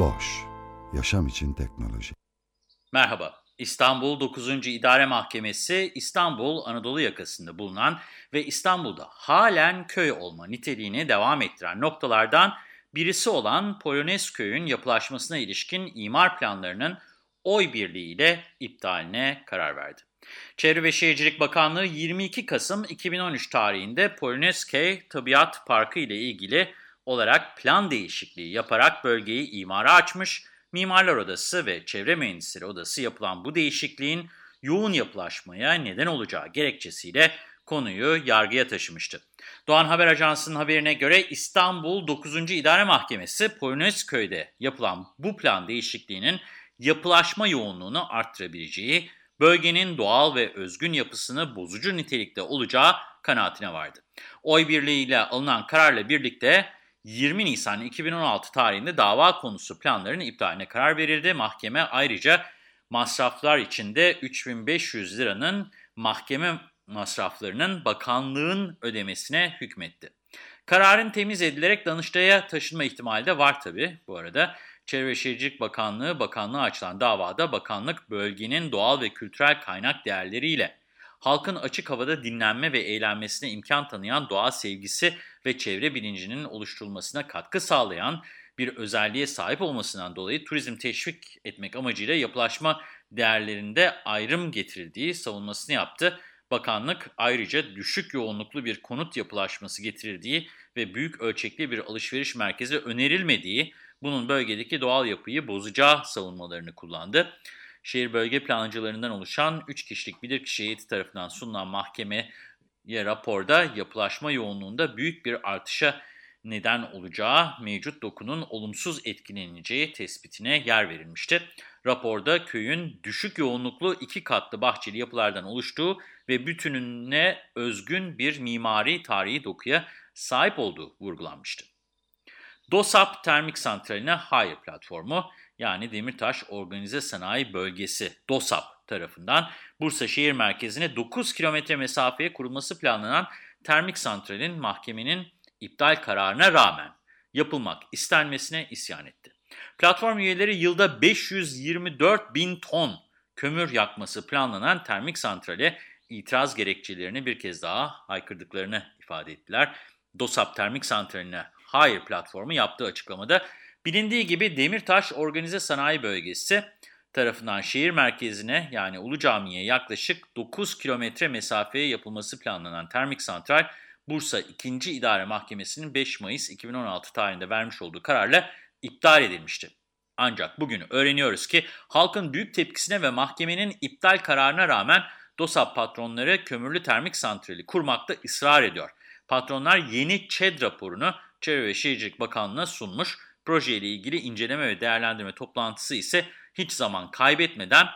Boş, yaşam için teknoloji. Merhaba, İstanbul 9. İdare Mahkemesi İstanbul Anadolu yakasında bulunan ve İstanbul'da halen köy olma niteliğini devam ettiren noktalardan birisi olan Polonezköy'ün yapılaşmasına ilişkin imar planlarının oy birliğiyle iptaline karar verdi. Çevre ve Şehircilik Bakanlığı 22 Kasım 2013 tarihinde Polonezköy Tabiat Parkı ile ilgili olarak plan değişikliği yaparak bölgeyi imara açmış, Mimarlar Odası ve Çevre Mühendisleri Odası yapılan bu değişikliğin yoğun yapılaşmaya neden olacağı gerekçesiyle konuyu yargıya taşımıştı. Doğan Haber Ajansı'nın haberine göre İstanbul 9. İdare Mahkemesi Polonezköy'de yapılan bu plan değişikliğinin yapılaşma yoğunluğunu arttırabileceği, bölgenin doğal ve özgün yapısını bozucu nitelikte olacağı kanaatine vardı. Oy birliğiyle alınan kararla birlikte 20 Nisan 2016 tarihinde dava konusu planların iptaline karar verildi. Mahkeme ayrıca masraflar içinde 3500 liranın mahkeme masraflarının bakanlığın ödemesine hükmetti. Kararın temiz edilerek Danıştay'a taşınma ihtimali de var tabi bu arada. Çevre Şehircilik Bakanlığı, bakanlığa açılan davada bakanlık bölgenin doğal ve kültürel kaynak değerleriyle halkın açık havada dinlenme ve eğlenmesine imkan tanıyan doğa sevgisi ve çevre bilincinin oluşturulmasına katkı sağlayan bir özelliğe sahip olmasından dolayı turizm teşvik etmek amacıyla yapılaşma değerlerinde ayrım getirildiği savunmasını yaptı. Bakanlık ayrıca düşük yoğunluklu bir konut yapılaşması getirildiği ve büyük ölçekli bir alışveriş merkezi önerilmediği, bunun bölgedeki doğal yapıyı bozacağı savunmalarını kullandı. Şehir bölge plancılarından oluşan 3 kişilik bilirkişi heyeti tarafından sunulan mahkemeye raporda yapılaşma yoğunluğunda büyük bir artışa neden olacağı, mevcut dokunun olumsuz etkileneceği tespitine yer verilmişti. Raporda köyün düşük yoğunluklu iki katlı bahçeli yapılardan oluştuğu ve bütününe özgün bir mimari tarihi dokuya sahip olduğu vurgulanmıştı. DOSAP Termik Santrali'ne hayır platformu yani Demirtaş Organize Sanayi Bölgesi DOSAP tarafından Bursa şehir merkezine 9 kilometre mesafeye kurulması planlanan termik santralin mahkemenin iptal kararına rağmen yapılmak istenmesine isyan etti. Platform üyeleri yılda 524 bin ton kömür yakması planlanan termik santrale itiraz gerekçelerini bir kez daha haykırdıklarını ifade ettiler. DOSAP Termik Santraline Hayır platformu yaptığı açıklamada bilindiği gibi Demirtaş Organize Sanayi Bölgesi tarafından şehir merkezine yani Ulu Cami'ye yaklaşık 9 kilometre mesafeye yapılması planlanan termik santral Bursa 2. İdare Mahkemesi'nin 5 Mayıs 2016 tarihinde vermiş olduğu kararla iptal edilmişti. Ancak bugün öğreniyoruz ki halkın büyük tepkisine ve mahkemenin iptal kararına rağmen DOSAP patronları kömürlü termik santrali kurmakta ısrar ediyor. Patronlar yeni ÇED raporunu Çevre ve Şehircilik Bakanlığı'na sunmuş. Proje ile ilgili inceleme ve değerlendirme toplantısı ise hiç zaman kaybetmeden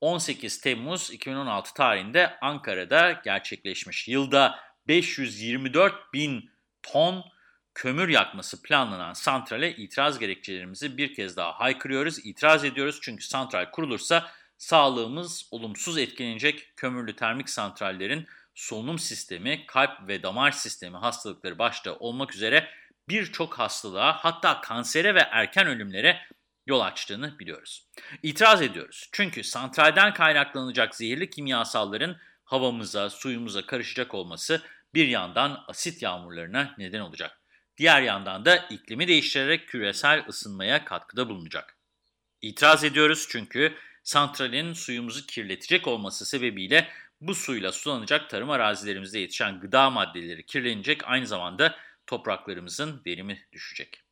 18 Temmuz 2016 tarihinde Ankara'da gerçekleşmiş. Yılda 524 bin ton kömür yakması planlanan santrale itiraz gerekçelerimizi bir kez daha haykırıyoruz, itiraz ediyoruz. Çünkü santral kurulursa sağlığımız olumsuz etkilenecek kömürlü termik santrallerin solunum sistemi, kalp ve damar sistemi hastalıkları başta olmak üzere birçok hastalığa hatta kansere ve erken ölümlere yol açtığını biliyoruz. İtiraz ediyoruz çünkü santralden kaynaklanacak zehirli kimyasalların havamıza, suyumuza karışacak olması bir yandan asit yağmurlarına neden olacak. Diğer yandan da iklimi değiştirerek küresel ısınmaya katkıda bulunacak. İtiraz ediyoruz çünkü santralin suyumuzu kirletecek olması sebebiyle bu suyla sulanacak tarım arazilerimizde yetişen gıda maddeleri kirlenecek, aynı zamanda topraklarımızın verimi düşecek.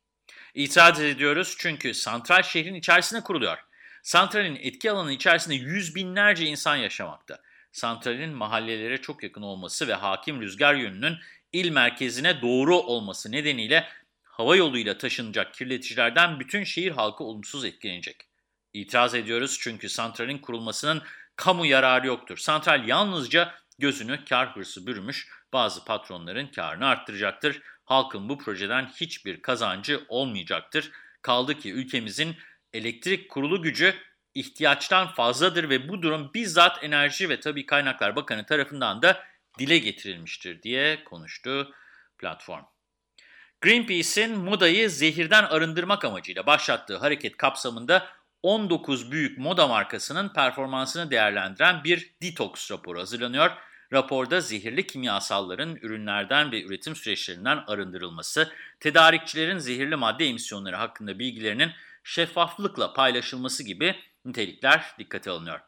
İtiraz ediyoruz çünkü santral şehrin içerisine kuruluyor. Santralin etki alanı içerisinde yüz binlerce insan yaşamakta. Santralin mahallelere çok yakın olması ve hakim rüzgar yönünün il merkezine doğru olması nedeniyle hava yoluyla taşınacak kirleticilerden bütün şehir halkı olumsuz etkilenecek. İtiraz ediyoruz çünkü santralin kurulmasının kamu yararı yoktur. Santral yalnızca gözünü kar hırsı bürümüş bazı patronların karını arttıracaktır. Halkın bu projeden hiçbir kazancı olmayacaktır. Kaldı ki ülkemizin elektrik kurulu gücü ihtiyaçtan fazladır ve bu durum bizzat Enerji ve Tabi Kaynaklar Bakanı tarafından da dile getirilmiştir diye konuştu platform. Greenpeace'in modayı zehirden arındırmak amacıyla başlattığı hareket kapsamında 19 büyük moda markasının performansını değerlendiren bir detoks raporu hazırlanıyor. Raporda zehirli kimyasalların ürünlerden ve üretim süreçlerinden arındırılması, tedarikçilerin zehirli madde emisyonları hakkında bilgilerinin şeffaflıkla paylaşılması gibi nitelikler dikkate alınıyor.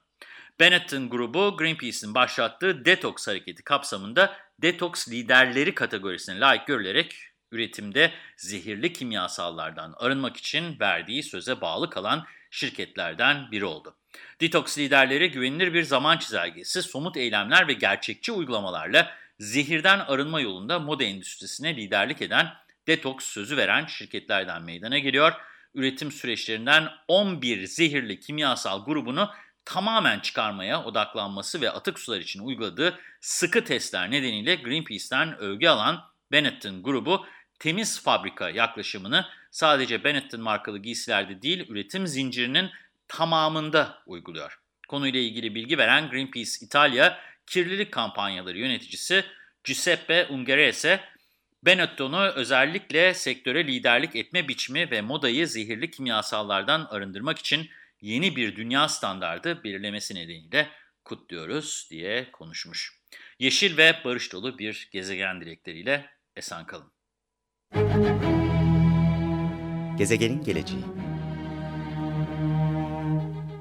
Benetton grubu Greenpeace'in başlattığı detoks hareketi kapsamında detoks liderleri kategorisine layık görülerek üretimde zehirli kimyasallardan arınmak için verdiği söze bağlı kalan şirketlerden biri oldu. Detoks liderleri güvenilir bir zaman çizelgesi, somut eylemler ve gerçekçi uygulamalarla zehirden arınma yolunda moda endüstrisine liderlik eden, detoks sözü veren şirketlerden meydana geliyor. Üretim süreçlerinden 11 zehirli kimyasal grubunu tamamen çıkarmaya odaklanması ve atık sular için uyguladığı sıkı testler nedeniyle Greenpeace'ten övgü alan Benetton grubu temiz fabrika yaklaşımını sadece Benetton markalı giysilerde değil üretim zincirinin tamamında uyguluyor. Konuyla ilgili bilgi veren Greenpeace İtalya kirlilik kampanyaları yöneticisi Giuseppe Ungerese, Benetton'u özellikle sektöre liderlik etme biçimi ve modayı zehirli kimyasallardan arındırmak için yeni bir dünya standardı belirlemesi nedeniyle kutluyoruz diye konuşmuş. Yeşil ve barış dolu bir gezegen dilekleriyle esen kalın. Gezegenin geleceği